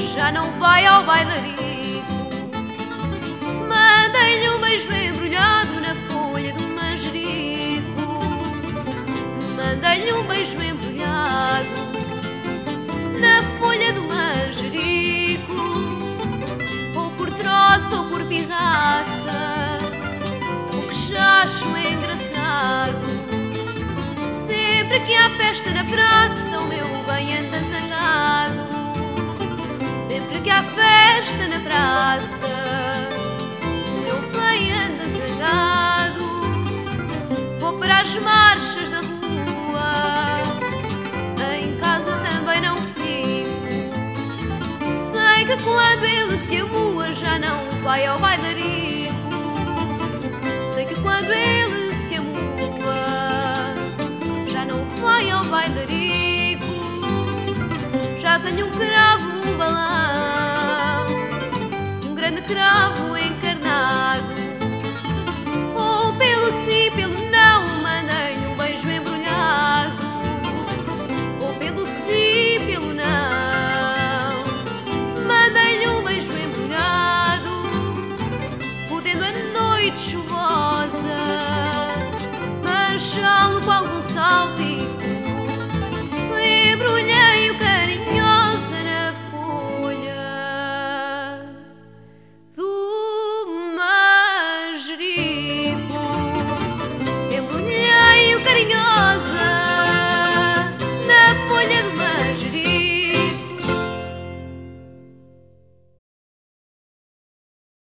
já não vai ao bailarico. Mandei-lhe um beijo embrulhado na folha do manjerico. Mandei-lhe um beijo embrulhado na folha do manjerico. Ou por troço ou por pirraça, o que já acho engraçado. Sempre que há festa na praça, que há festa na praça, meu bem anda zangado. Vou para as marchas da rua, em casa também não fico. Sei que quando ele se amua, já não vai ao bailarico. Sei que quando ele se amua, já não vai ao bailarico. Já tenho um escravo encarnado. Ou pelo sim, pelo não, mandei um beijo embrulhado. Ou pelo sim, pelo não, mandei um beijo embrulhado. Podendo a noite chuvosa, manchá-lo